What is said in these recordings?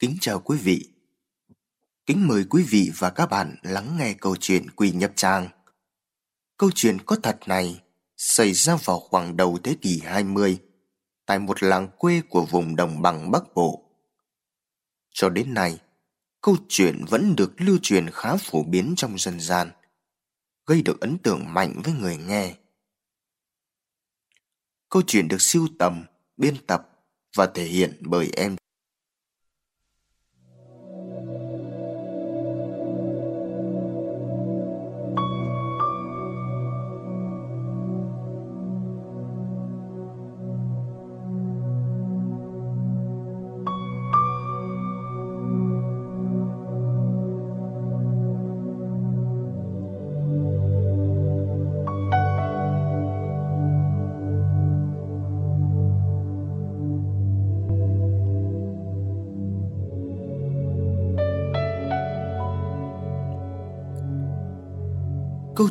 Kính chào quý vị. Kính mời quý vị và các bạn lắng nghe câu chuyện Quỳ Nhập Trang. Câu chuyện có thật này xảy ra vào khoảng đầu thế kỷ 20 tại một làng quê của vùng đồng bằng Bắc Bộ. Cho đến nay, câu chuyện vẫn được lưu truyền khá phổ biến trong dân gian, gây được ấn tượng mạnh với người nghe. Câu chuyện được siêu tầm, biên tập và thể hiện bởi em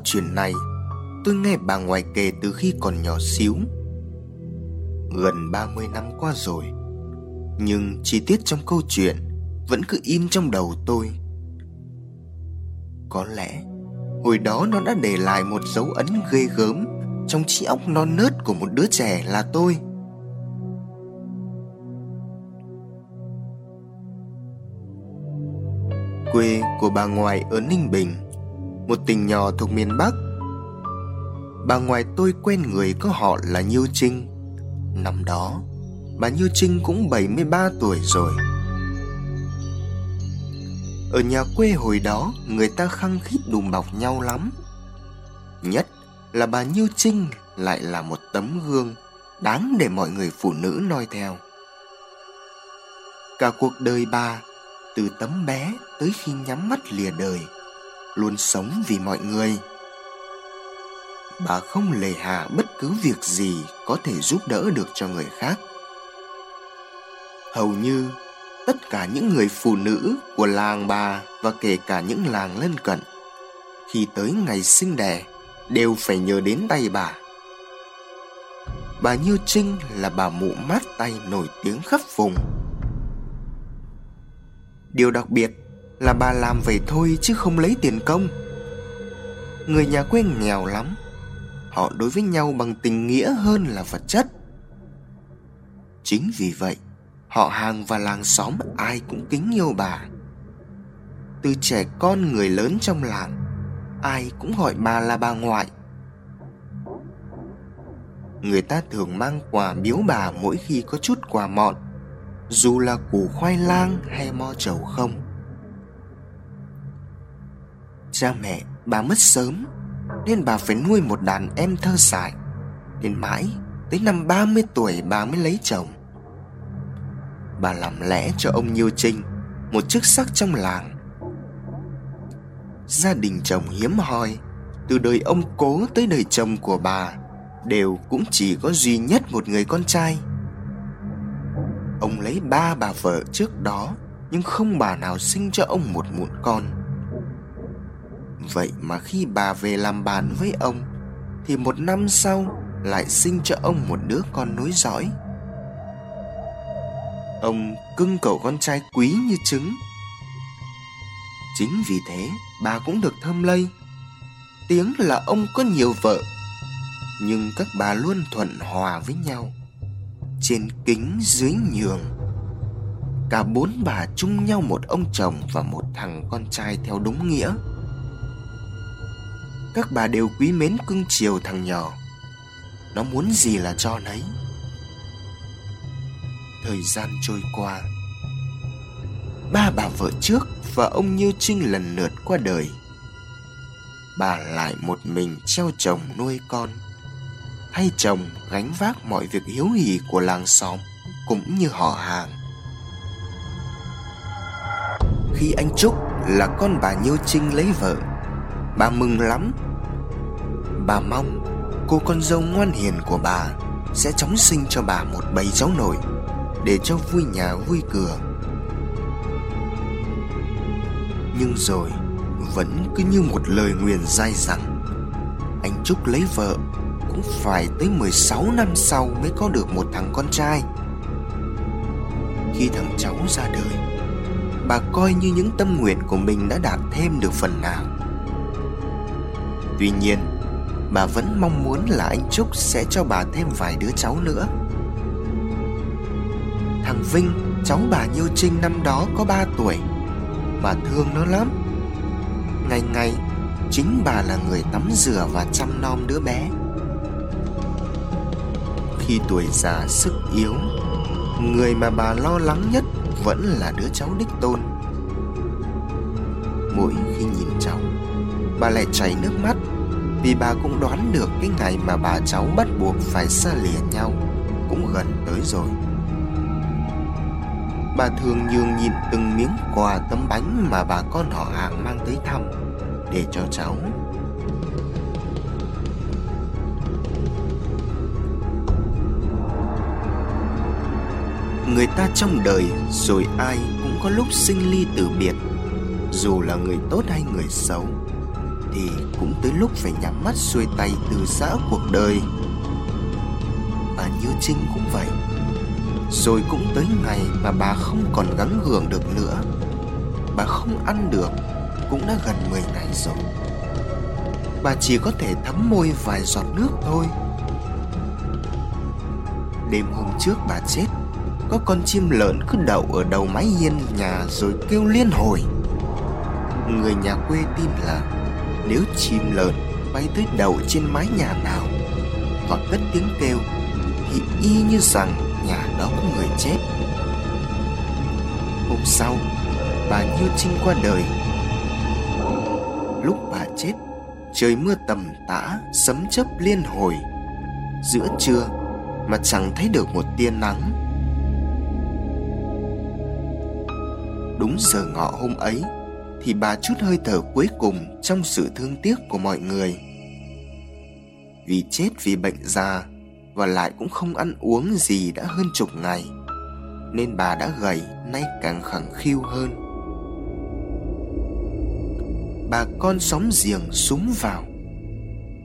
chuyện này, tôi nghe bà ngoại kể từ khi còn nhỏ xíu. Gần 30 năm qua rồi, Nhưng chi tiết trong câu chuyện vẫn cứ in trong đầu tôi. Có lẽ hồi đó nó đã để lại một dấu ấn ghê gớm Trong trí óc non nớt của một đứa trẻ là tôi. Quê của bà ngoại ở Ninh Bình một tỉnh nhỏ thuộc miền Bắc. Bà ngoại tôi quen người có họ là Nhiêu Trinh. Năm đó, bà Nhiêu Trinh cũng 73 tuổi rồi. Ở nhà quê hồi đó, người ta khăng khít đùm bọc nhau lắm. Nhất là bà Nhiêu Trinh lại là một tấm gương đáng để mọi người phụ nữ noi theo. Cả cuộc đời bà, từ tấm bé tới khi nhắm mắt lìa đời – luôn sống vì mọi người. Bà không lề hà bất cứ việc gì có thể giúp đỡ được cho người khác. Hầu như, tất cả những người phụ nữ của làng bà và kể cả những làng lân cận, khi tới ngày sinh đẻ, đều phải nhờ đến tay bà. Bà như trinh là bà mụ mát tay nổi tiếng khắp vùng. Điều đặc biệt là bà làm vậy thôi chứ không lấy tiền công. Người nhà quê nghèo lắm, họ đối với nhau bằng tình nghĩa hơn là vật chất. Chính vì vậy, họ hàng và làng xóm ai cũng kính yêu bà. Từ trẻ con người lớn trong làng, ai cũng gọi bà là bà ngoại. Người ta thường mang quà biếu bà mỗi khi có chút quà mọn, dù là củ khoai lang hay mo trầu không. Cha mẹ, bà mất sớm, Nên bà phải nuôi một đàn em thơ dại Đến mãi Tới năm 30 tuổi bà mới lấy chồng. Bà làm lẽ cho ông Nhiêu Trinh Một chức sắc trong làng. Gia đình chồng hiếm hoi, Từ đời ông cố tới đời chồng của bà Đều cũng chỉ có duy nhất một người con trai. Ông lấy ba bà vợ trước đó, Nhưng không bà nào sinh cho ông một mụn con. Vậy mà khi bà về làm bàn với ông, Thì một năm sau lại sinh cho ông một đứa con nối dõi. Ông cưng cậu con trai quý như trứng. Chính vì thế, bà cũng được thơm lây. Tiếng là ông có nhiều vợ, Nhưng các bà luôn thuận hòa với nhau, Trên kính dưới nhường. Cả bốn bà chung nhau một ông chồng và một thằng con trai theo đúng nghĩa các bà đều quý mến cưng chiều thằng nhỏ. Nó muốn gì là cho nấy. Thời gian trôi qua. Ba bà vợ trước và ông Như Trinh lần lượt qua đời. Bà lại một mình treo chồng nuôi con. Thay chồng gánh vác mọi việc hiếu hỉ của làng xóm Cũng như họ hàng. Khi anh Trúc là con bà Nhiêu Trinh lấy vợ, Bà mừng lắm Bà mong cô con dâu ngoan hiền của bà Sẽ chóng sinh cho bà một bầy cháu nổi, Để cho vui nhà vui cửa. Nhưng rồi, Vẫn cứ như một lời nguyền dai rằng, Anh Trúc lấy vợ Cũng phải tới 16 năm sau Mới có được một thằng con trai. Khi thằng cháu ra đời, Bà coi như những tâm nguyện của mình đã đạt thêm được phần nào. Tuy nhiên Bà vẫn mong muốn là anh Trúc sẽ cho bà thêm vài đứa cháu nữa. Thằng Vinh, cháu bà Nhiêu Trinh năm đó có 3 tuổi. Bà thương nó lắm. Ngày ngày Chính bà là người tắm rửa và chăm nom đứa bé. Khi tuổi già sức yếu Người mà bà lo lắng nhất vẫn là đứa cháu đích tôn. Mỗi khi nhìn cháu Bà lại chảy nước mắt. Vì bà cũng đoán được cái ngày mà bà cháu bắt buộc phải xa lìa nhau Cũng gần tới rồi. Bà thường nhường nhịn từng miếng quà tấm bánh mà bà con họ hàng mang tới thăm để cho cháu. Người ta trong đời rồi ai cũng có lúc sinh ly tử biệt, dù là người tốt hay người xấu thì cũng tới lúc phải nhắm mắt xuôi tay từ giã cuộc đời. Bà như trinh cũng vậy. Rồi cũng tới ngày mà bà không còn gắng gượng được nữa. Bà không ăn được, cũng đã gần 10 ngày rồi. Bà chỉ có thể thấm môi vài giọt nước thôi. Đêm hôm trước bà chết, Có con chim lợn cứ đậu ở đầu mái hiên nhà rồi kêu liên hồi. Người nhà quê tin là nếu chim lợn bay tới đầu trên mái nhà nào Và cất tiếng kêu, Thì y như rằng nhà đó có người chết. Hôm sau, Bà Như Trinh qua đời. Lúc bà chết, trời mưa tầm tã, sấm chớp liên hồi. Giữa trưa mà chẳng thấy được một tia nắng. Đúng giờ ngọ hôm ấy thì bà chút hơi thở cuối cùng trong sự thương tiếc của mọi người. Vì chết vì bệnh già và lại cũng không ăn uống gì đã hơn chục ngày, nên bà đã gầy, nay càng khẳng khiu hơn. Bà con xóm giềng súng vào,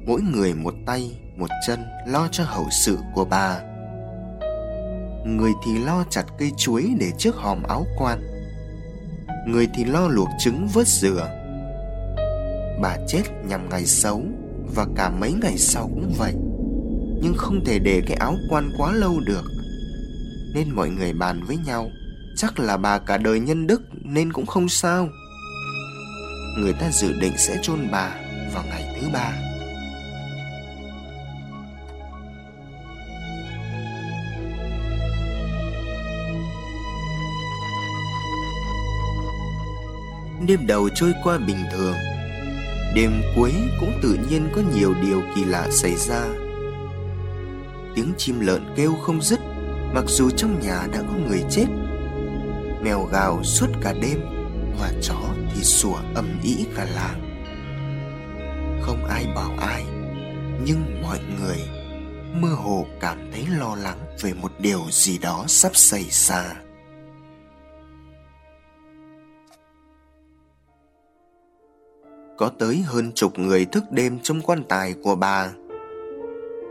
mỗi người một tay, một chân lo cho hậu sự của bà. Người thì lo chặt cây chuối để trước hòm áo quan người thì lo luộc trứng vớt dừa. Bà chết nhằm ngày xấu, và cả mấy ngày sau cũng vậy. Nhưng không thể để cái áo quan quá lâu được. Nên mọi người bàn với nhau, chắc là bà cả đời nhân đức nên cũng không sao. Người ta dự định sẽ chôn bà vào ngày thứ ba. Đêm đầu trôi qua bình thường. Đêm cuối cũng tự nhiên có nhiều điều kỳ lạ xảy ra. Tiếng chim lợn kêu không dứt, mặc dù trong nhà đã có người chết. Mèo gào suốt cả đêm và chó thì sủa ầm ĩ cả làng. Không ai bảo ai, nhưng mọi người mơ hồ cảm thấy lo lắng về một điều gì đó sắp xảy ra. Có tới hơn chục người thức đêm trong quan tài của bà.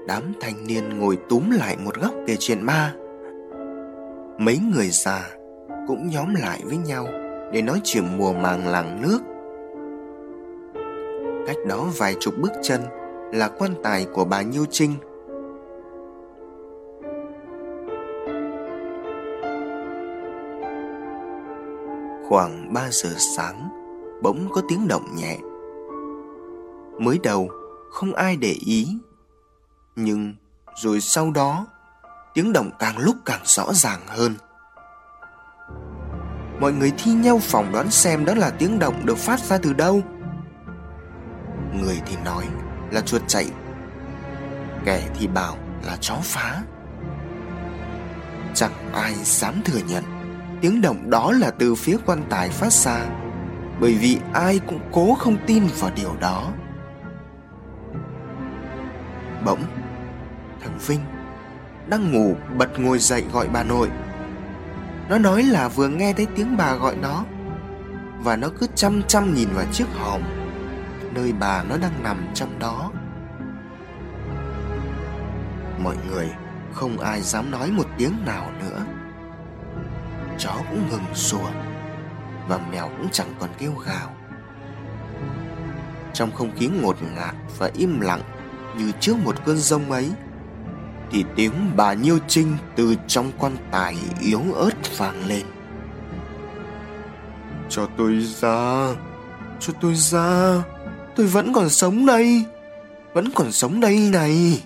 Đám thanh niên ngồi túm lại một góc kể chuyện ma. Mấy người già cũng nhóm lại với nhau để nói chuyện mùa màng làng nước. Cách đó vài chục bước chân là quan tài của bà nhiêu trinh. Khoảng ba giờ sáng, bỗng có tiếng động nhẹ mới đầu, không ai để ý. Nhưng rồi sau đó, tiếng động càng lúc càng rõ ràng hơn. Mọi người thi nhau phỏng đoán xem đó là tiếng động được phát ra từ đâu. Người thì nói là chuột chạy, Kẻ thì bảo là chó phá. Chẳng ai dám thừa nhận Tiếng động đó là từ phía quan tài phát ra, Bởi vì ai cũng cố không tin vào điều đó. Bỗng. Thằng Vinh Đang ngủ bật ngồi dậy gọi bà nội. Nó nói là vừa nghe thấy tiếng bà gọi nó Và nó cứ chăm chăm nhìn vào chiếc hòm Nơi bà nó đang nằm trong đó. Mọi người không ai dám nói một tiếng nào nữa. Chó cũng ngừng sủa và mèo cũng chẳng còn kêu gào. Trong không khí ngột ngạt và im lặng như trước một cơn rông ấy thì tiếng bà nhiêu trinh từ trong quan tài yếu ớt vang lên cho tôi ra cho tôi ra tôi vẫn còn sống đây vẫn còn sống đây này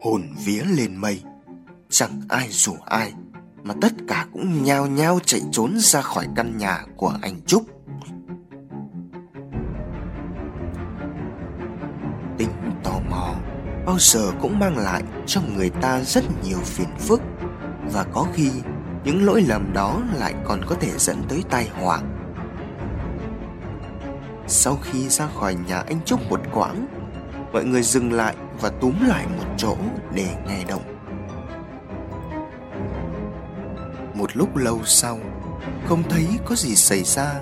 hồn vía lên mây chẳng ai rủ ai mà tất cả cũng nhao nhao chạy trốn ra khỏi căn nhà của anh Trúc. Bao giờ cũng mang lại cho người ta rất nhiều phiền phức và có khi những lỗi lầm đó lại còn có thể dẫn tới tai họa. Sau khi ra khỏi nhà anh Trúc một quãng, mọi người dừng lại và túm lại một chỗ để nghe động. một lúc lâu sau không thấy có gì xảy ra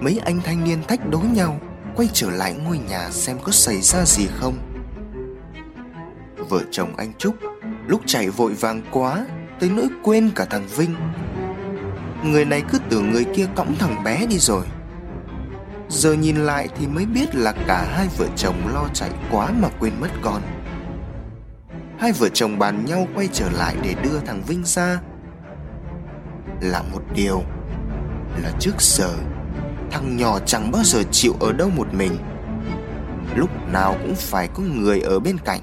mấy anh thanh niên thách đố nhau quay trở lại ngôi nhà xem có xảy ra gì không vợ chồng anh trúc, lúc chạy vội vàng quá, tới nỗi quên cả thằng vinh. Người này cứ tưởng người kia cõng thằng bé đi rồi. Giờ nhìn lại thì mới biết là cả hai vợ chồng lo chạy quá mà quên mất con. Hai vợ chồng bàn nhau quay trở lại để đưa thằng vinh ra. Là một điều, là trước giờ, thằng nhỏ chẳng bao giờ chịu ở đâu một mình. Lúc nào cũng phải có người ở bên cạnh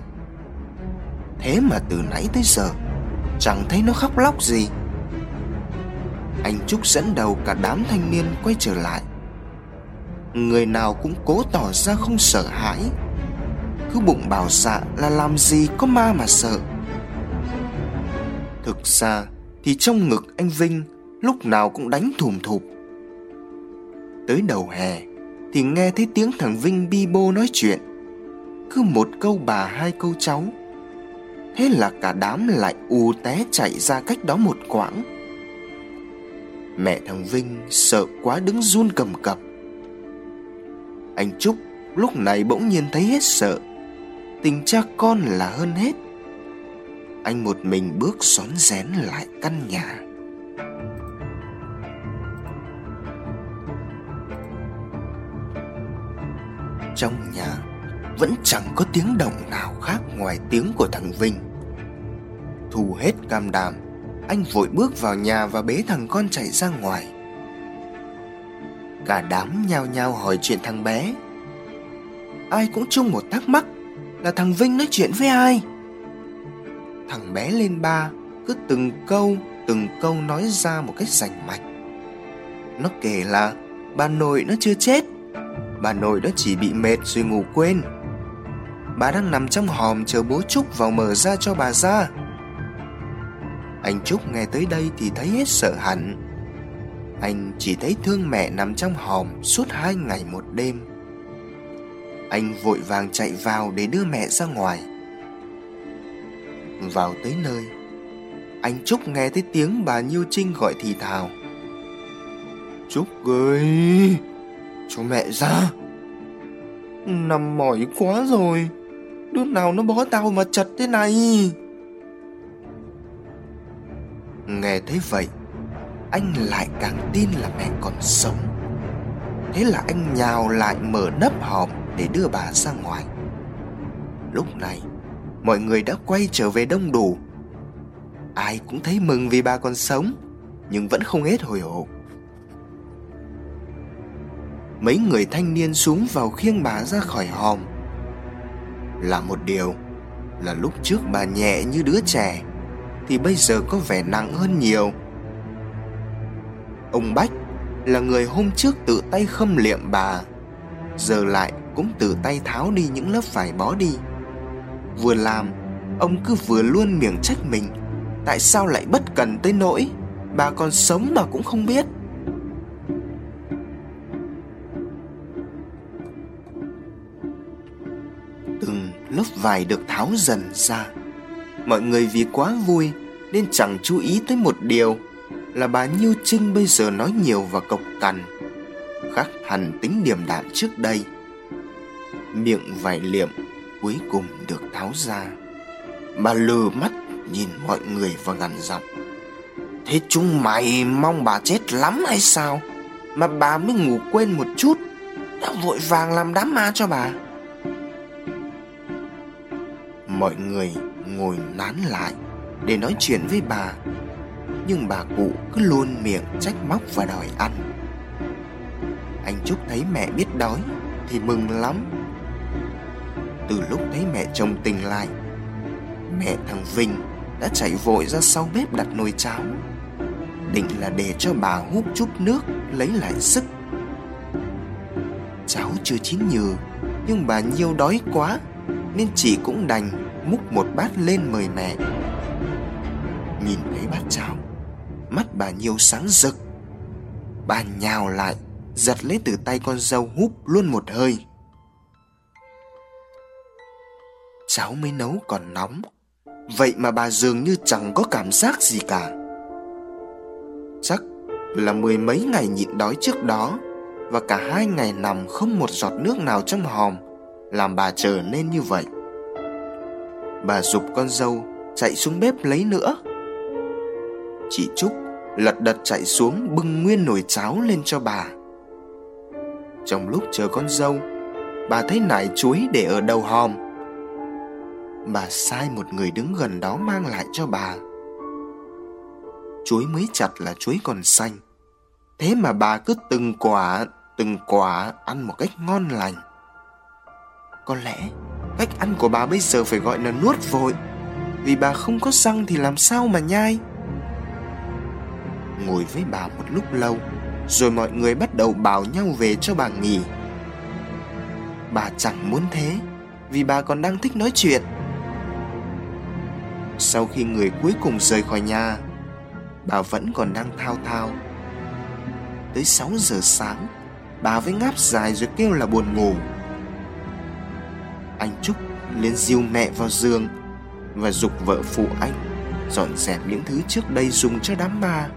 thế mà từ nãy tới giờ, chẳng thấy nó khóc lóc gì anh trúc dẫn đầu cả đám thanh niên quay trở lại người nào cũng cố tỏ ra không sợ hãi cứ bụng bảo dạ là làm gì có ma mà sợ thực ra thì trong ngực anh Vinh lúc nào cũng đánh thùm thụp. Tới đầu hè thì nghe thấy tiếng thằng Vinh bi bô nói chuyện. Cứ một câu bà, hai câu cháu. Thế là cả đám lại u té chạy ra cách đó một quãng. Mẹ thằng Vinh sợ quá đứng run cầm cập. Anh Trúc lúc này bỗng nhiên thấy hết sợ. Tình cha con là hơn hết anh một mình bước xón rén lại căn nhà trong nhà vẫn chẳng có tiếng động nào khác ngoài tiếng của thằng vinh thu hết cam đàm anh vội bước vào nhà và bế thằng con chạy ra ngoài. Cả đám nhao nhao hỏi chuyện thằng bé. Ai cũng chung một thắc mắc là thằng vinh nói chuyện với ai. Thằng bé lên ba, cứ từng câu từng câu nói ra một cách rành mạch. Nó kể là, bà nội nó chưa chết. Bà nội nó chỉ bị mệt rồi ngủ quên. Bà đang nằm trong hòm chờ bố trúc vào mở ra cho bà ra anh trúc nghe tới đây thì thấy hết sợ hẳn. Anh chỉ thấy thương mẹ nằm trong hòm suốt hai ngày một đêm. Anh vội vàng chạy vào để đưa mẹ ra ngoài. Vào tới nơi, anh trúc nghe thấy tiếng bà nhiêu trinh gọi thì thào. Trúc ơi, cho mẹ ra. Nằm mỏi quá rồi. Đứa nào nó bó tao mà chật thế này? Nghe thấy vậy, anh lại càng tin là mẹ còn sống. Thế là anh nhào lại mở nắp hòm để đưa bà ra ngoài. Lúc này, mọi người đã quay trở về đông đủ. Ai cũng thấy mừng vì bà còn sống, nhưng vẫn không hết hồi hộp. Mấy người thanh niên xuống vào khiêng bà ra khỏi hòm. Là một điều là lúc trước bà nhẹ như đứa trẻ thì bây giờ có vẻ nặng hơn nhiều. Ông bách là người hôm trước tự tay khâm liệm bà, giờ lại cũng tự tay tháo đi những lớp vải bó đi. Vừa làm, ông cứ vừa luôn miệng trách mình, tại sao lại bất cần tới nỗi bà còn sống mà cũng không biết. Từng lớp vải được tháo dần ra mọi người vì quá vui nên chẳng chú ý tới một điều là bà nhiêu trinh bây giờ nói nhiều và cộc cằn, khác hẳn tính điềm đạm trước đây. Miệng vải liệm cuối cùng được tháo ra. Bà lừ mắt nhìn mọi người và gằn giọng. Thế chúng mày mong bà chết lắm hay sao? Mà bà mới ngủ quên một chút, Đã vội vàng làm đám ma cho bà. Mọi người ngồi nán lại Để nói chuyện với bà. Nhưng bà cụ cứ luôn miệng trách móc và đòi ăn. Anh Trúc thấy mẹ biết đói Thì mừng lắm. Từ lúc thấy mẹ chồng tình lại, Mẹ thằng Vinh đã chạy vội ra sau bếp đặt nồi cháo. Định là để cho bà hút chút nước, lấy lại sức. Cháo chưa chín nhừ, nhưng bà nhiêu đói quá nên chị cũng đành múc một bát lên mời mẹ. Nhìn thấy bát cháo, mắt bà nhiêu sáng rực. Bà nhào lại, giật lấy từ tay con dâu húp luôn một hơi. Cháo mới nấu còn nóng, vậy mà bà dường như chẳng có cảm giác gì cả. Chắc là mười mấy ngày nhịn đói trước đó, Và cả hai ngày nằm không một giọt nước nào trong hòm, Làm bà trở nên như vậy. Bà dục con dâu chạy xuống bếp lấy nữa Chị Trúc lật đật chạy xuống bưng nguyên nồi cháo lên cho bà Trong lúc chờ con dâu Bà thấy nải chuối để ở đầu hòm Bà sai một người đứng gần đó mang lại cho bà chuối mới chặt là chuối còn xanh. Thế mà bà cứ từng quả, từng quả ăn một cách ngon lành. Có lẽ cách ăn của bà bây giờ phải gọi là nuốt vội, vì bà không có răng thì làm sao mà nhai. Ngồi với bà một lúc lâu, rồi mọi người bắt đầu bảo nhau về cho bà nghỉ. Bà chẳng muốn thế, vì bà còn đang thích nói chuyện. Sau khi người cuối cùng rời khỏi nhà, bà vẫn còn đang thao thao. Tới 6 giờ sáng, bà với ngáp dài rồi kêu là buồn ngủ. Anh Trúc liền dìu mẹ vào giường và dục vợ phụ anh dọn dẹp những thứ trước đây dùng cho đám ma.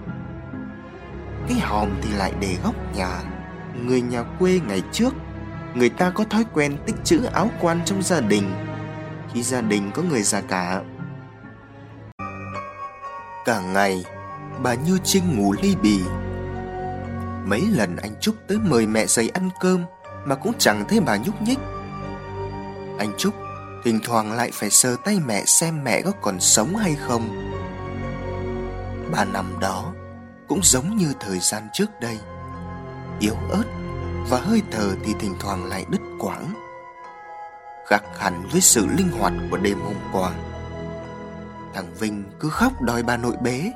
Cái hòm thì lại để góc nhà. Người nhà quê ngày trước, người ta có thói quen tích trữ áo quan trong gia đình khi gia đình có người già cả. Cả ngày, bà Như Trinh ngủ ly bì. Mấy lần anh Trúc tới mời mẹ dậy ăn cơm mà cũng chẳng thấy bà nhúc nhích. Anh Trúc thỉnh thoảng lại phải sờ tay mẹ xem mẹ có còn sống hay không. Bà nằm đó cũng giống như thời gian trước đây, yếu ớt và hơi thở thì thỉnh thoảng lại đứt quãng. Khác hẳn với sự linh hoạt của đêm hôm qua. Thằng Vinh cứ khóc đòi bà nội bế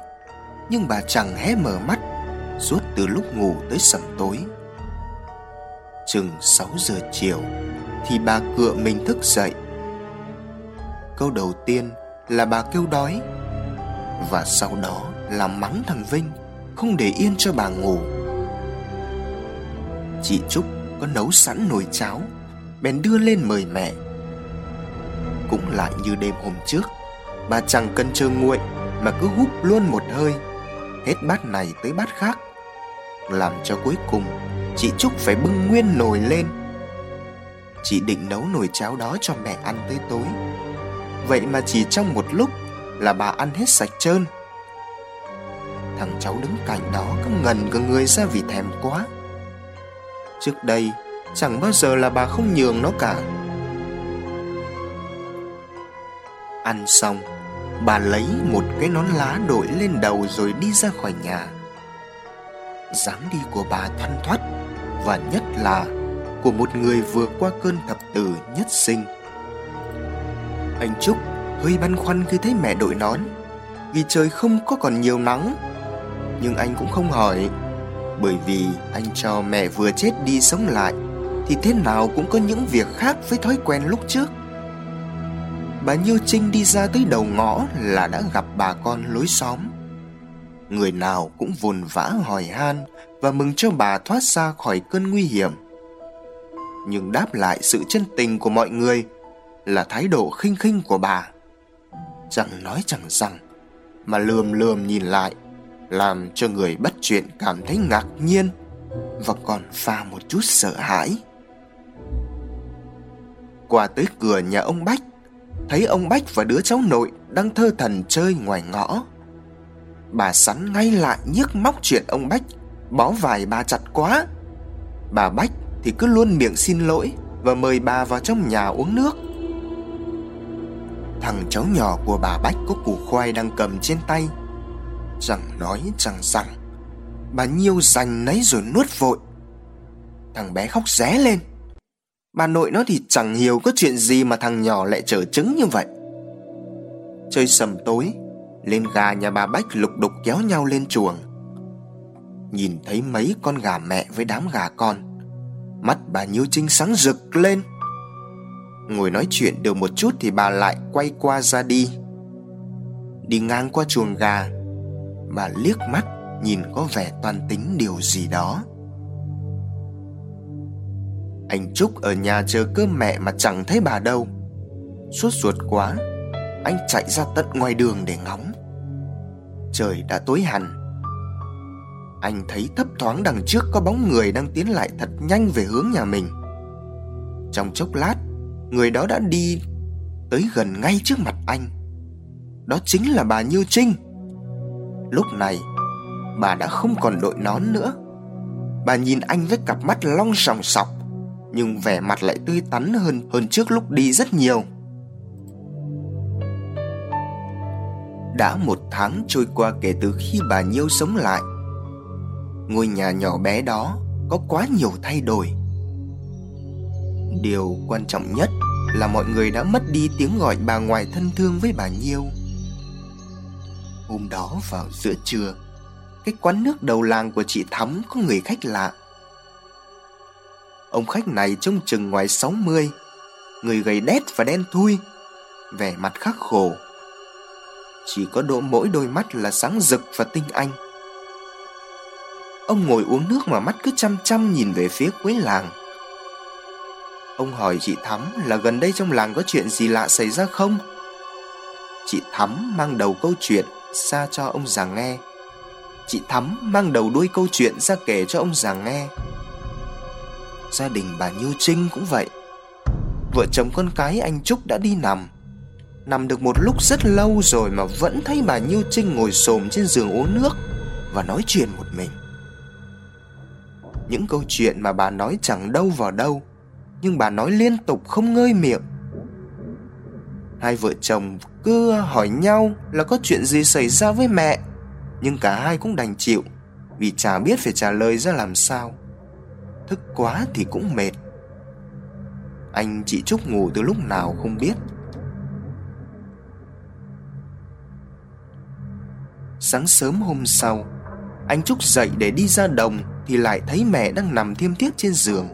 nhưng bà chẳng hé mở mắt suốt từ lúc ngủ tới sẩm tối chừng 6 giờ chiều thì bà cựa mình thức dậy. Câu đầu tiên là bà kêu đói và sau đó là mắng thằng vinh, không để yên cho bà ngủ. Chị trúc có nấu sẵn nồi cháo, bèn đưa lên mời mẹ. Cũng lại như đêm hôm trước, bà chẳng cần chờ nguội mà cứ húp luôn một hơi, hết bát này tới bát khác, làm cho cuối cùng chị trúc phải bưng nguyên nồi lên. Chị định nấu nồi cháo đó cho mẹ ăn tới tối. Vậy mà chỉ trong một lúc là bà ăn hết sạch trơn. Thằng cháu đứng cạnh đó cứ ngần cả người ra vì thèm quá. Trước đây, chẳng bao giờ là bà không nhường nó cả. Ăn xong, bà lấy một cái nón lá đội lên đầu rồi đi ra khỏi nhà. Dáng đi của bà thoăn thoắt và nhất là của một người vừa qua cơn thập tử nhất sinh. Anh trúc hơi băn khoăn khi thấy mẹ đội nón, vì trời không có còn nhiều nắng. Nhưng anh cũng không hỏi, bởi vì anh cho mẹ vừa chết đi sống lại, thì thế nào cũng có những việc khác với thói quen lúc trước. Bà nhiêu Trinh đi ra tới đầu ngõ là đã gặp bà con lối xóm. Người nào cũng vồn vã hỏi han và mừng cho bà thoát ra khỏi cơn nguy hiểm. Nhưng đáp lại sự chân tình của mọi người là thái độ khinh khinh của bà. Chẳng nói chẳng rằng, mà lườm lườm nhìn lại, làm cho người bắt chuyện cảm thấy ngạc nhiên và còn pha một chút sợ hãi. Qua tới cửa nhà ông Bách, thấy ông Bách và đứa cháu nội đang thơ thần chơi ngoài ngõ. Bà sắn ngay lại nhức móc chuyện ông Bách. Bó vải bà chặt quá. Bà Bách thì cứ luôn miệng xin lỗi Và mời bà vào trong nhà uống nước. Thằng cháu nhỏ của bà Bách có củ khoai đang cầm trên tay. Chẳng nói chẳng rằng, Bà Nhiêu dành nấy rồi nuốt vội. Thằng bé khóc ré lên. Bà nội nó thì chẳng hiểu có chuyện gì mà thằng nhỏ lại trở trứng như vậy. Chơi sầm tối lên gà nhà bà Bách lục đục kéo nhau lên chuồng. Nhìn thấy mấy con gà mẹ với đám gà con, Mắt bà Nhiêu Trinh sáng rực lên. Ngồi nói chuyện được một chút thì bà lại quay qua ra đi. Đi ngang qua chuồng gà, Bà liếc mắt nhìn có vẻ toan tính điều gì đó. Anh Trúc ở nhà chờ cơm mẹ mà chẳng thấy bà đâu. Suốt ruột quá, Anh chạy ra tận ngoài đường để ngóng. Trời đã tối hẳn. Anh thấy thấp thoáng đằng trước có bóng người đang tiến lại thật nhanh về hướng nhà mình. Trong chốc lát, Người đó đã đi tới gần ngay trước mặt anh. Đó chính là bà Như Trinh. Lúc này, Bà đã không còn đội nón nữa. Bà nhìn anh với cặp mắt long sòng sọc, Nhưng vẻ mặt lại tươi tắn hơn Hơn trước lúc đi rất nhiều. Đã một tháng trôi qua kể từ khi bà Nhiêu sống lại. Ngôi nhà nhỏ bé đó có quá nhiều thay đổi. Điều quan trọng nhất là mọi người đã mất đi tiếng gọi bà ngoài thân thương với bà Nhiêu. Hôm đó vào giữa trưa, Cái quán nước đầu làng của chị Thắm có người khách lạ. Ông khách này trông chừng ngoài 60 Người gầy đét và đen thui, Vẻ mặt khắc khổ. Chỉ có độ mỗi đôi mắt là sáng rực và tinh anh Ông ngồi uống nước mà mắt cứ chăm chăm nhìn về phía cuối làng Ông hỏi chị Thắm là gần đây trong làng có chuyện gì lạ xảy ra không? Chị Thắm mang đầu câu chuyện ra cho ông già nghe. Chị Thắm mang đầu đuôi câu chuyện ra kể cho ông già nghe. Gia đình bà Như Trinh cũng vậy. Vợ chồng con cái anh Trúc đã đi nằm. Nằm được một lúc rất lâu rồi mà vẫn thấy bà Như Trinh ngồi xổm trên giường uống nước và nói chuyện một mình. Những câu chuyện mà bà nói chẳng đâu vào đâu, nhưng bà nói liên tục không ngơi miệng. Hai vợ chồng cứ hỏi nhau là có chuyện gì xảy ra với mẹ, Nhưng cả hai cũng đành chịu, Vì chả biết phải trả lời ra làm sao. Thức quá thì cũng mệt. Anh chị Trúc ngủ từ lúc nào không biết. Sáng sớm hôm sau, Anh Trúc dậy để đi ra đồng Thì lại thấy mẹ đang nằm thiêm thiếp trên giường.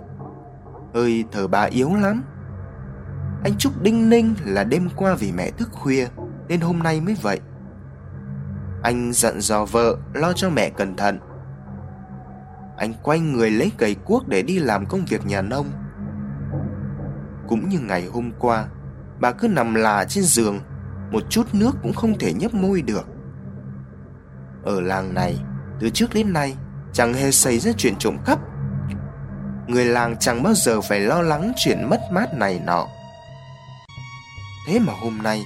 Hơi thở bà yếu lắm. Anh Trúc đinh ninh là đêm qua vì mẹ thức khuya, Nên hôm nay mới vậy. Anh giận dò vợ lo cho mẹ cẩn thận. Anh quay người lấy cầy cuốc để đi làm công việc nhà nông. Cũng như ngày hôm qua, Bà cứ nằm là trên giường, Một chút nước cũng không thể nhấp môi được. Ở làng này Từ trước đến nay Chẳng hề xảy ra chuyện trộm cắp người làng chẳng bao giờ phải lo lắng chuyện mất mát này nọ. Thế mà hôm nay,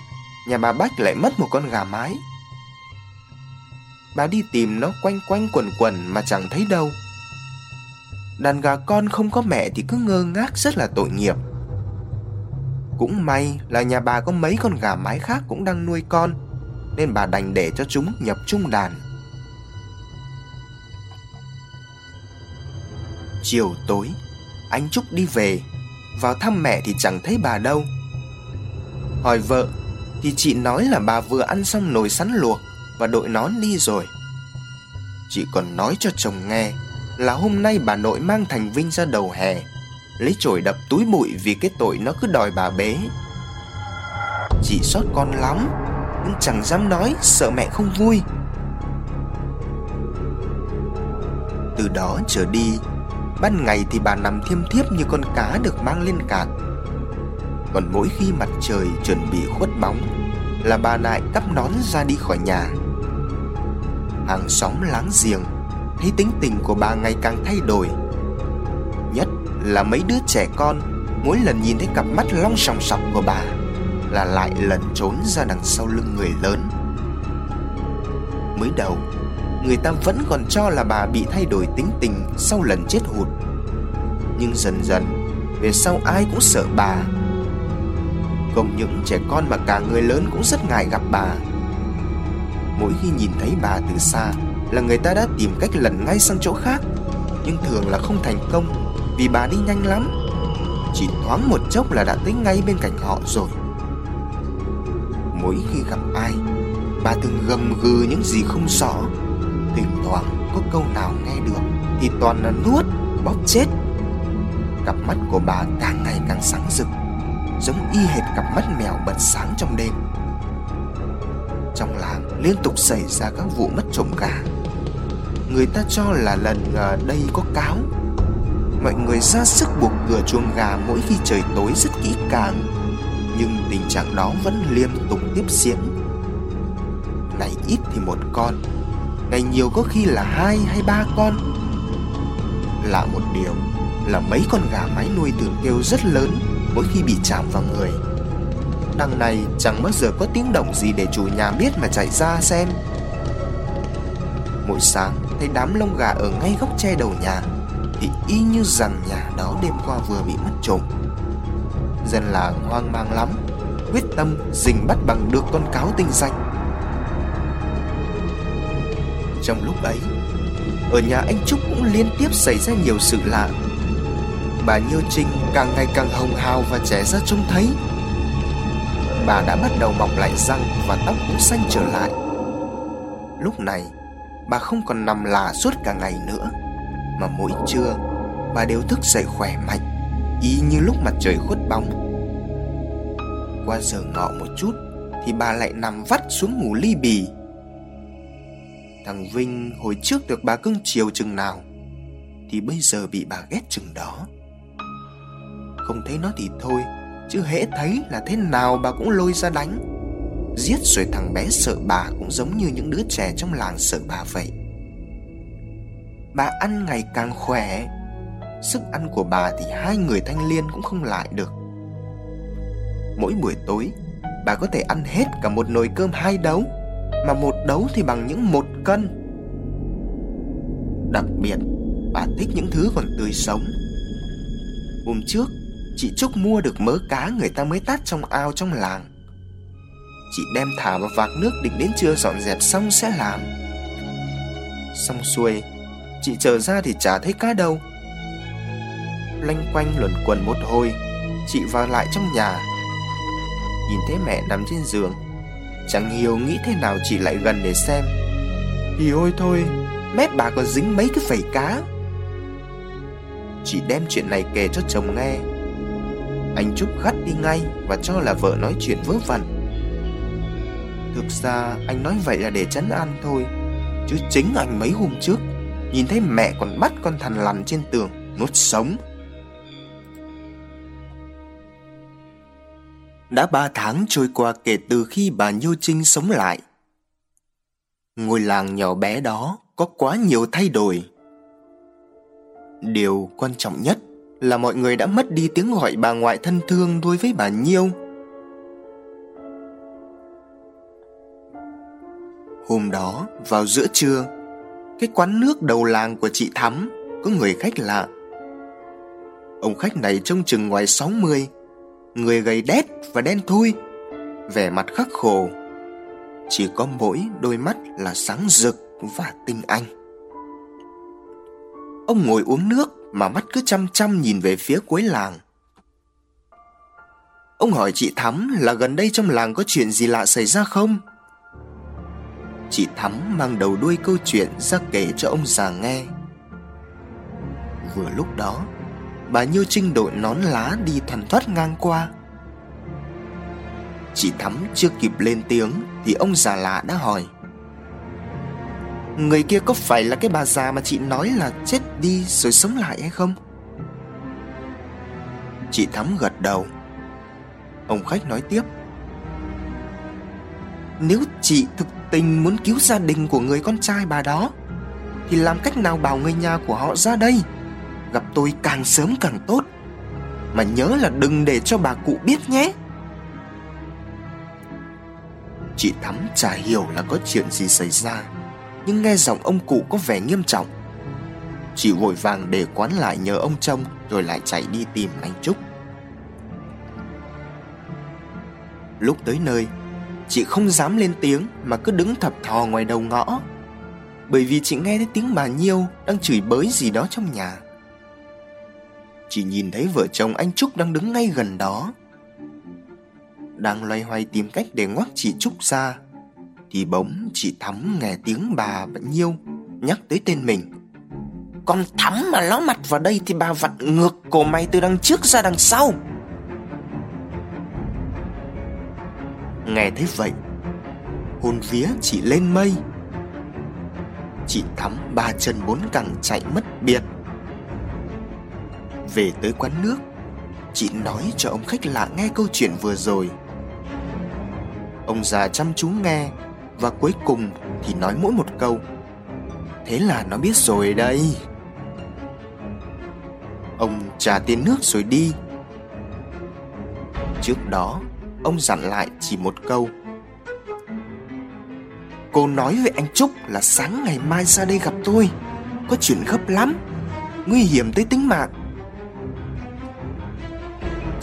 nhà bà Bách lại mất một con gà mái. Bà đi tìm nó quanh quanh quẩn quẩn mà chẳng thấy đâu. Đàn gà con không có mẹ thì cứ ngơ ngác rất là tội nghiệp. Cũng may là nhà bà có mấy con gà mái khác cũng đang nuôi con, nên bà đành để cho chúng nhập chung đàn. Chiều tối. Anh Trúc đi về, Vào thăm mẹ thì chẳng thấy bà đâu. Hỏi vợ, Thì chị nói là bà vừa ăn xong nồi sắn luộc Và đội nón đi rồi. Chị còn nói cho chồng nghe Là hôm nay bà nội mang Thành Vinh ra đầu hè, Lấy chổi đập túi bụi Vì cái tội nó cứ đòi bà bế. Chị xót con lắm, Nhưng chẳng dám nói, Sợ mẹ không vui. Từ đó trở đi Ban ngày thì bà nằm thiêm thiếp như con cá được mang lên cạn. Còn mỗi khi mặt trời chuẩn bị khuất bóng Là bà lại cắp nón ra đi khỏi nhà. Hàng xóm láng giềng, Thấy tính tình của bà ngày càng thay đổi. Nhất là mấy đứa trẻ con, Mỗi lần nhìn thấy cặp mắt long sòng sọc của bà Là lại lẩn trốn ra đằng sau lưng người lớn. Mới đầu Người ta vẫn còn cho là bà bị thay đổi tính tình Sau lần chết hụt. Nhưng dần dần, Về sau ai cũng sợ bà. Không những trẻ con mà cả người lớn cũng rất ngại gặp bà. Mỗi khi nhìn thấy bà từ xa Là người ta đã tìm cách lần ngay sang chỗ khác, Nhưng thường là không thành công Vì bà đi nhanh lắm. Chỉ thoáng một chốc là đã tới ngay bên cạnh họ rồi. Mỗi khi gặp ai, Bà thường gầm gừ những gì không rõ thoảng có câu nào nghe được Thì toàn là nuốt, bóp chết. Cặp mắt của bà càng ngày càng sáng rực Giống y hệt cặp mắt mèo bật sáng trong đêm. Trong làng liên tục xảy ra các vụ mất trộm gà. Người ta cho là lần ở đây có cáo. Mọi người ra sức buộc cửa chuồng gà mỗi khi trời tối rất kỹ càng Nhưng tình trạng đó vẫn liên tục tiếp diễn. Ngày ít thì một con Ngày nhiều có khi là hai hay ba con. Lạ một điều là mấy con gà mái nuôi thường kêu rất lớn mỗi khi bị chạm vào người. Đằng này chẳng bao giờ có tiếng động gì để chủ nhà biết mà chạy ra xem. Mỗi sáng, thấy đám lông gà ở ngay góc tre đầu nhà, Thì y như rằng nhà đó đêm qua vừa bị mất trộm. Dân làng hoang mang lắm, Quyết tâm dình bắt bằng được con cáo tinh danh. Trong lúc ấy. Ở nhà anh Trúc cũng liên tiếp xảy ra nhiều sự lạ. Bà Nhiêu Trinh càng ngày càng hồng hào và trẻ ra trông thấy. Bà đã bắt đầu mọc lại răng và tóc cũng xanh trở lại. Lúc này, bà không còn nằm lả suốt cả ngày nữa, Mà mỗi trưa, bà đều thức dậy khỏe mạnh, Y như lúc mặt trời khuất bóng. Qua giờ ngọ một chút, Thì bà lại nằm vắt xuống ngủ ly bì. Thằng Vinh hồi trước được bà cưng chiều chừng nào, Thì bây giờ bị bà ghét chừng đó. Không thấy nó thì thôi, Chứ hễ thấy là thế nào bà cũng lôi ra đánh. Giết rồi thằng bé sợ bà cũng giống như những đứa trẻ trong làng sợ bà vậy. Bà ăn ngày càng khỏe, Sức ăn của bà thì hai người thanh liên cũng không lại được. Mỗi buổi tối, Bà có thể ăn hết cả một nồi cơm hai đấu. Mà một đấu thì bằng những một cân. Đặc biệt, Bà thích những thứ còn tươi sống. Hôm trước, Chị Trúc mua được mớ cá người ta mới tát trong ao trong làng. Chị đem thả vào vạc nước định đến trưa dọn dẹp xong sẽ làm. Xong xuôi, Chị trở ra thì chả thấy cá đâu. Lanh quanh luẩn quẩn một hồi, Chị vào lại trong nhà. Nhìn thấy mẹ nằm trên giường Chẳng hiểu nghĩ thế nào chỉ lại gần để xem. Thì ôi thôi, Mép bà còn dính mấy cái phẩy cá? Chị đem chuyện này kể cho chồng nghe. Anh Trúc gắt đi ngay Và cho là vợ nói chuyện vớ vẩn. Thực ra anh nói vậy là để chấn an thôi, Chứ chính anh mấy hôm trước, Nhìn thấy mẹ còn bắt con thằn lằn trên tường, Nuốt sống. Đã ba tháng trôi qua kể từ khi bà Nhiêu Trinh sống lại. Ngôi làng nhỏ bé đó có quá nhiều thay đổi. Điều quan trọng nhất là mọi người đã mất đi tiếng gọi bà ngoại thân thương đối với bà Nhiêu. Hôm đó, vào giữa trưa, Cái quán nước đầu làng của chị Thắm Có người khách lạ. Ông khách này trông chừng ngoài 60 Người gầy đét và đen thui. Vẻ mặt khắc khổ. Chỉ có mỗi đôi mắt là sáng rực và tinh anh. Ông ngồi uống nước mà mắt cứ chăm chăm nhìn về phía cuối làng. Ông hỏi chị Thắm là gần đây trong làng có chuyện gì lạ xảy ra không? Chị Thắm mang đầu đuôi câu chuyện ra kể cho ông già nghe. Vừa lúc đó Bà Nhiêu Trinh đội nón lá đi thần thoát ngang qua. Chị Thắm chưa kịp lên tiếng Thì ông già lạ đã hỏi. Người kia có phải là cái bà già mà chị nói là chết đi rồi sống lại hay không? Chị Thắm gật đầu. Ông khách nói tiếp. Nếu chị thực tình muốn cứu gia đình của người con trai bà đó, Thì làm cách nào bảo người nhà của họ ra đây? Gặp tôi càng sớm càng tốt. Mà nhớ là đừng để cho bà cụ biết nhé. Chị Thắm chả hiểu là có chuyện gì xảy ra, Nhưng nghe giọng ông cụ có vẻ nghiêm trọng. Chị vội vàng để quán lại nhờ ông trông, Rồi lại chạy đi tìm anh Trúc. Lúc tới nơi, Chị không dám lên tiếng Mà cứ đứng thập thò ngoài đầu ngõ. Bởi vì chị nghe thấy tiếng bà Nhiêu Đang chửi bới gì đó trong nhà chỉ nhìn thấy vợ chồng anh Trúc đang đứng ngay gần đó. Đang loay hoay tìm cách để ngoắc chị Trúc ra, Thì bỗng chị Thắm nghe tiếng bà và Nhiêu Nhắc tới tên mình. Con Thắm mà ló mặt vào đây Thì bà vặn ngược cổ mày từ đằng trước ra đằng sau. Nghe thấy vậy, Hồn vía chị lên mây. Chị Thắm ba chân bốn cẳng chạy mất biệt. Về tới quán nước. Chị nói cho ông khách lạ nghe câu chuyện vừa rồi. Ông già chăm chú nghe Và cuối cùng thì nói mỗi một câu. Thế là nó biết rồi đây. Ông trả tiền nước rồi đi. Trước đó, Ông dặn lại chỉ một câu. Cô nói với anh Trúc là sáng ngày mai ra đây gặp tôi. Có chuyện gấp lắm. Nguy hiểm tới tính mạng.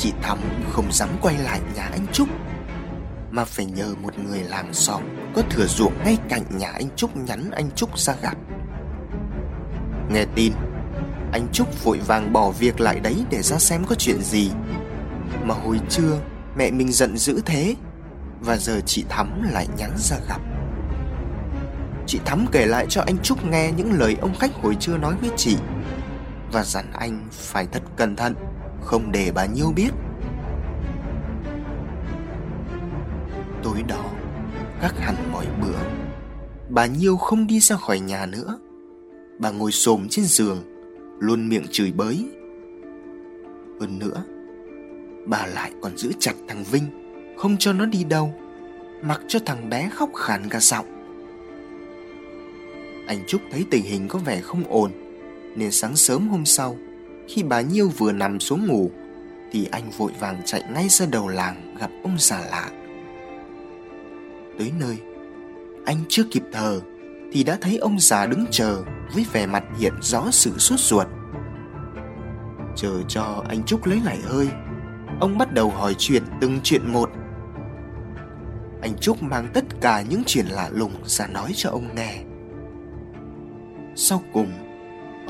Chị Thắm không dám quay lại nhà anh Trúc, Mà phải nhờ một người làng xóm Có thừa ruộng ngay cạnh nhà anh Trúc nhắn anh Trúc ra gặp. Nghe tin, Anh Trúc vội vàng bỏ việc lại đấy để ra xem có chuyện gì. Mà hồi trưa, mẹ mình giận dữ thế, Và giờ chị Thắm lại nhắn ra gặp. Chị Thắm kể lại cho anh Trúc nghe những lời ông khách hồi trưa nói với chị, Và dặn anh phải thật cẩn thận. Không để bà Nhiêu biết. Tối đó, Các hẳn mọi bữa, Bà Nhiêu không đi ra khỏi nhà nữa. Bà ngồi xổm trên giường, Luôn miệng chửi bới. Hơn nữa, Bà lại còn giữ chặt thằng Vinh, Không cho nó đi đâu, Mặc cho thằng bé khóc khàn cả giọng. Anh Trúc thấy tình hình có vẻ không ổn, Nên sáng sớm hôm sau khi bà Nhiêu vừa nằm xuống ngủ, Thì anh vội vàng chạy ngay ra đầu làng Gặp ông già lạ. Tới nơi, Anh chưa kịp thờ Thì đã thấy ông già đứng chờ Với vẻ mặt hiện rõ sự sốt ruột. Chờ cho anh Trúc lấy lại hơi, Ông bắt đầu hỏi chuyện từng chuyện một. Anh Trúc mang tất cả những chuyện lạ lùng ra nói cho ông nghe. Sau cùng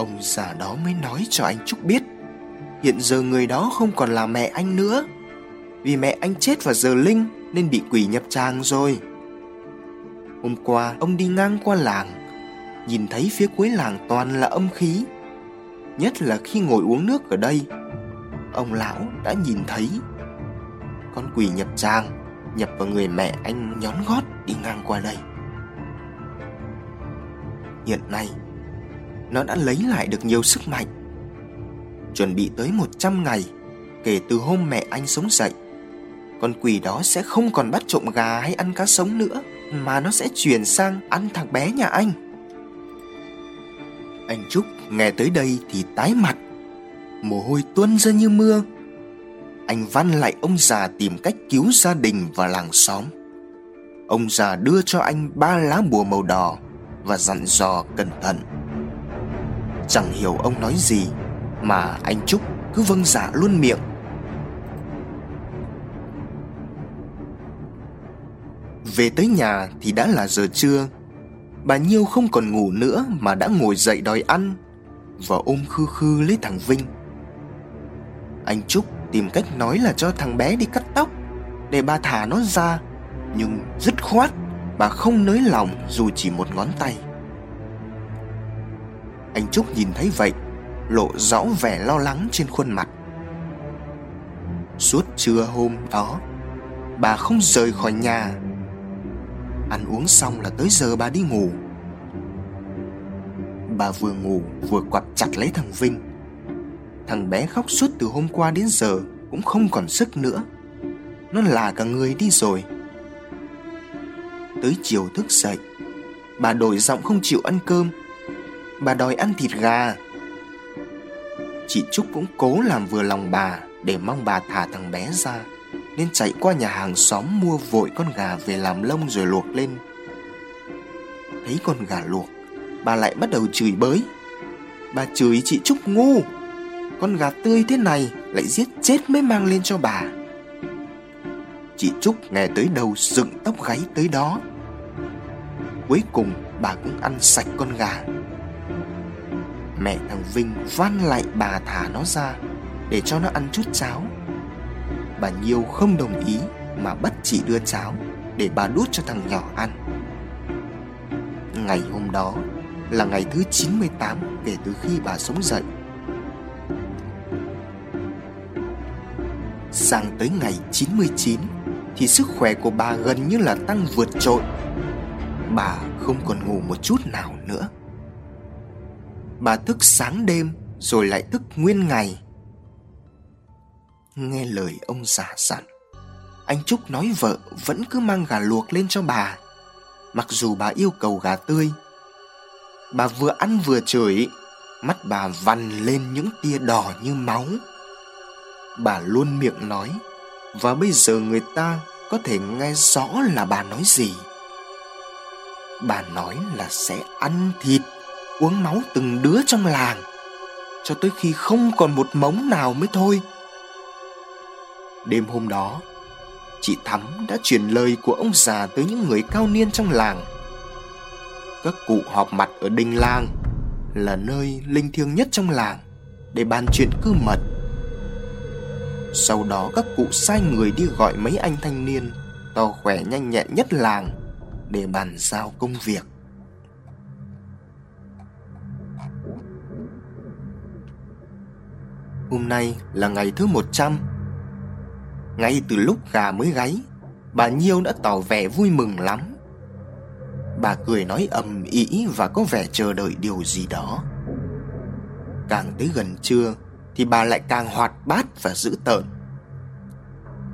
Ông già đó mới nói cho anh Trúc biết. Hiện giờ người đó không còn là mẹ anh nữa. Vì mẹ anh chết vào giờ linh Nên bị quỷ nhập tràng rồi. Hôm qua, ông đi ngang qua làng. Nhìn thấy phía cuối làng toàn là âm khí. Nhất là khi ngồi uống nước ở đây, ông lão đã nhìn thấy. Con quỷ nhập trang nhập vào người mẹ anh nhón gót đi ngang qua đây. Hiện nay nó đã lấy lại được nhiều sức mạnh. Chuẩn bị tới 100 ngày, kể từ hôm mẹ anh sống dậy, con quỷ đó sẽ không còn bắt trộm gà hay ăn cá sống nữa, mà nó sẽ chuyển sang ăn thằng bé nhà anh. Anh trúc nghe tới đây thì tái mặt, mồ hôi tuôn ra như mưa. Anh văn lại ông già tìm cách cứu gia đình và làng xóm. Ông già đưa cho anh ba lá bùa màu đỏ và dặn dò cẩn thận chẳng hiểu ông nói gì, mà anh trúc cứ vâng dạ luôn miệng. Về tới nhà thì đã là giờ trưa. Bà nhiêu không còn ngủ nữa mà đã ngồi dậy đòi ăn và ôm khư khư lấy thằng vinh. Anh Trúc tìm cách nói là cho thằng bé đi cắt tóc Để bà thả nó ra, Nhưng dứt khoát Bà không nới lòng dù chỉ một ngón tay. Anh Trúc nhìn thấy vậy, Lộ rõ vẻ lo lắng trên khuôn mặt. Suốt trưa hôm đó, Bà không rời khỏi nhà. Ăn uống xong là tới giờ bà đi ngủ. Bà vừa ngủ vừa quặp chặt lấy thằng Vinh. Thằng bé khóc suốt từ hôm qua đến giờ Cũng không còn sức nữa. Nó là cả người đi rồi. Tới chiều thức dậy, Bà đổi giọng không chịu ăn cơm. Bà đòi ăn thịt gà. Chị Trúc cũng cố làm vừa lòng bà Để mong bà thả thằng bé ra, Nên chạy qua nhà hàng xóm mua vội con gà về làm lông rồi luộc lên. Thấy con gà luộc, Bà lại bắt đầu chửi bới. Bà chửi chị Trúc ngu, Con gà tươi thế này Lại giết chết mới mang lên cho bà. Chị Trúc nghe tới đầu dựng tóc gáy tới đó. Cuối cùng bà cũng ăn sạch con gà. Mẹ thằng Vinh van lại bà thả nó ra Để cho nó ăn chút cháo. Bà Nhiêu không đồng ý Mà bắt chị đưa cháo Để bà đút cho thằng nhỏ ăn. Ngày hôm đó Là ngày thứ 98 Kể từ khi bà sống dậy. Sang tới ngày 99 Thì sức khỏe của bà gần như là tăng vượt trội. Bà không còn ngủ một chút nào nữa. Bà thức sáng đêm Rồi lại thức nguyên ngày. Nghe lời ông già dặn, Anh Trúc nói vợ vẫn cứ mang gà luộc lên cho bà. Mặc dù bà yêu cầu gà tươi, Bà vừa ăn vừa chửi, Mắt bà vằn lên những tia đỏ như máu. Bà luôn miệng nói, Và bây giờ người ta có thể nghe rõ là bà nói gì? Bà nói là sẽ ăn thịt. Uống máu từng đứa trong làng, Cho tới khi không còn một mống nào mới thôi. Đêm hôm đó, Chị Thắm đã truyền lời của ông già tới những người cao niên trong làng. Các cụ họp mặt ở đình làng Là nơi linh thiêng nhất trong làng Để bàn chuyện cơ mật. Sau đó các cụ sai người đi gọi mấy anh thanh niên To khỏe nhanh nhẹn nhất làng Để bàn giao công việc. Hôm nay là ngày thứ 100 ngay từ lúc gà mới gáy, Bà Nhiêu đã tỏ vẻ vui mừng lắm. Bà cười nói ầm ĩ và có vẻ chờ đợi điều gì đó. Càng tới gần trưa Thì bà lại càng hoạt bát và dữ tợn.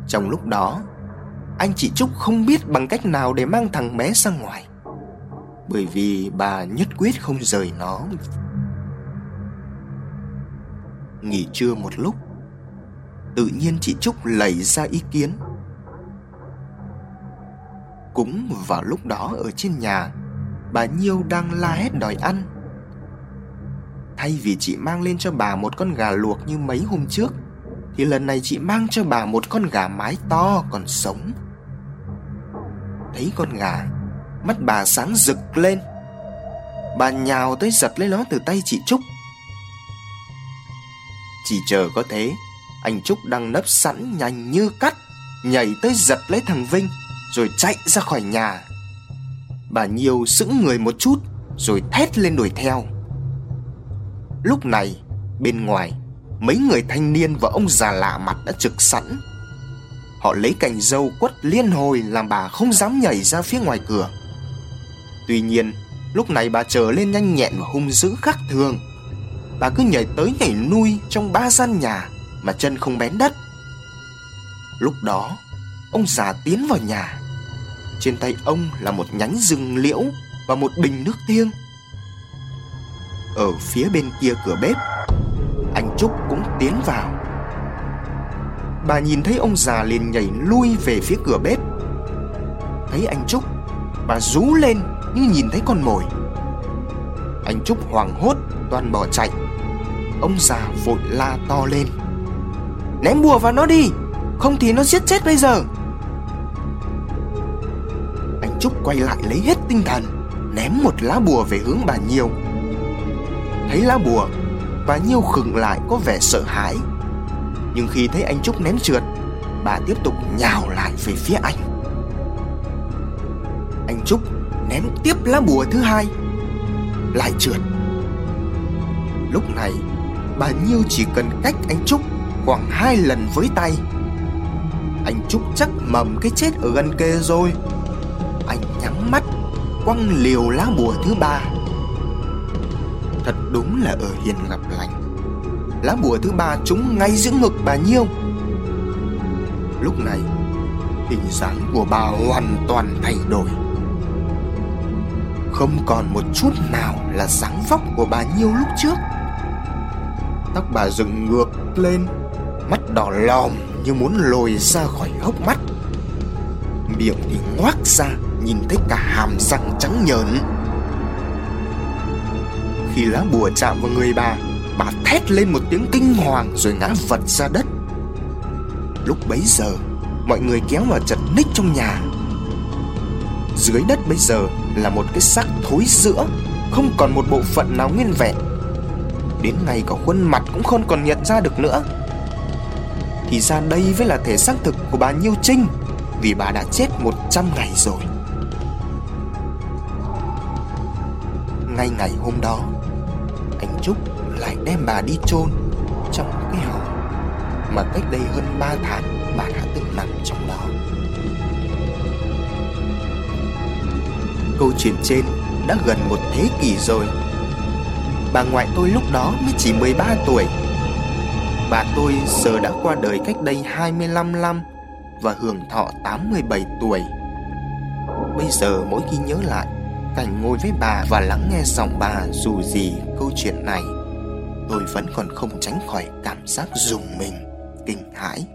Trong lúc đó, Anh chị Trúc không biết bằng cách nào để mang thằng bé sang ngoài. Bởi vì bà nhất quyết không rời nó. Nghỉ trưa một lúc tự nhiên chị Trúc lẩy ra ý kiến. Cũng vào lúc đó ở trên nhà, bà Nhiêu đang la hét đòi ăn. Thay vì chị mang lên cho bà một con gà luộc như mấy hôm trước, thì lần này chị mang cho bà một con gà mái to còn sống. Thấy con gà, mắt bà sáng rực lên. Bà nhào tới giật lấy nó từ tay chị Trúc. Chỉ chờ có thế, anh Trúc đang nấp sẵn nhanh như cắt, Nhảy tới giật lấy thằng Vinh, Rồi chạy ra khỏi nhà. Bà Nhiêu sững người một chút, Rồi thét lên đuổi theo. Lúc này, Bên ngoài, Mấy người thanh niên và ông già lạ mặt đã trực sẵn. Họ lấy cành dâu quất liên hồi Làm bà không dám nhảy ra phía ngoài cửa. Tuy nhiên, Lúc này bà trở lên nhanh nhẹn và hung dữ khác thường. Bà cứ nhảy tới nhảy lui trong ba gian nhà mà chân không bén đất. Lúc đó, ông già tiến vào nhà. Trên tay ông là một nhánh rừng liễu và một bình nước thiêng. Ở phía bên kia cửa bếp, anh Trúc cũng tiến vào. Bà nhìn thấy ông già liền nhảy lui về phía cửa bếp. Thấy anh Trúc, bà rú lên như nhìn thấy con mồi. Anh Trúc hoảng hốt toàn bỏ chạy. Ông già vội la to lên. Ném bùa vào nó đi, Không thì nó giết chết bây giờ. Anh Trúc quay lại lấy hết tinh thần, Ném một lá bùa về hướng bà Nhiêu Thấy lá bùa, Bà Nhiêu khựng lại có vẻ sợ hãi. Nhưng khi thấy anh Trúc ném trượt, Bà tiếp tục nhào lại về phía anh. Anh Trúc ném tiếp lá bùa thứ hai, Lại trượt. Lúc này bà Nhiêu chỉ cần cách anh Trúc khoảng hai lần với tay. Anh Trúc chắc mầm cái chết ở gần kề rồi. Anh nhắm mắt, Quăng liều lá bùa thứ ba. Thật đúng là ở hiền gặp lành. Lá bùa thứ ba trúng ngay giữa ngực bà Nhiêu. Lúc này, Hình dáng của bà hoàn toàn thay đổi. Không còn một chút nào là dáng vóc của bà Nhiêu lúc trước. Tóc bà dựng ngược lên, mắt đỏ lòm như muốn lồi ra khỏi hốc mắt. Miệng thì ngoác ra, nhìn thấy cả hàm răng trắng nhợn. Khi lá bùa chạm vào người bà Bà thét lên một tiếng kinh hoàng rồi ngã vật ra đất. Lúc bấy giờ, Mọi người kéo vào chật ních trong nhà. Dưới đất bây giờ là một cái xác thối rữa Không còn một bộ phận nào nguyên vẹn. Đến ngày cả khuôn mặt cũng không còn nhận ra được nữa. Thì ra đây mới là thể xác thực của bà Nhiêu Trinh, Vì bà đã chết 100 ngày rồi. Ngay ngày hôm đó, Anh Trúc lại đem bà đi chôn Trong cái hòm Mà cách đây hơn 3 tháng bà đã từng nằm trong đó. Câu chuyện trên đã gần một thế kỷ rồi. Bà ngoại tôi lúc đó mới chỉ 13 tuổi. Bà tôi giờ đã qua đời cách đây 25 năm Và hưởng thọ 87 tuổi. Bây giờ mỗi khi nhớ lại Cảnh ngồi với bà và lắng nghe giọng bà dù gì câu chuyện này Tôi vẫn còn không tránh khỏi cảm giác rùng mình, kinh hãi.